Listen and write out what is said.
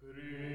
Christ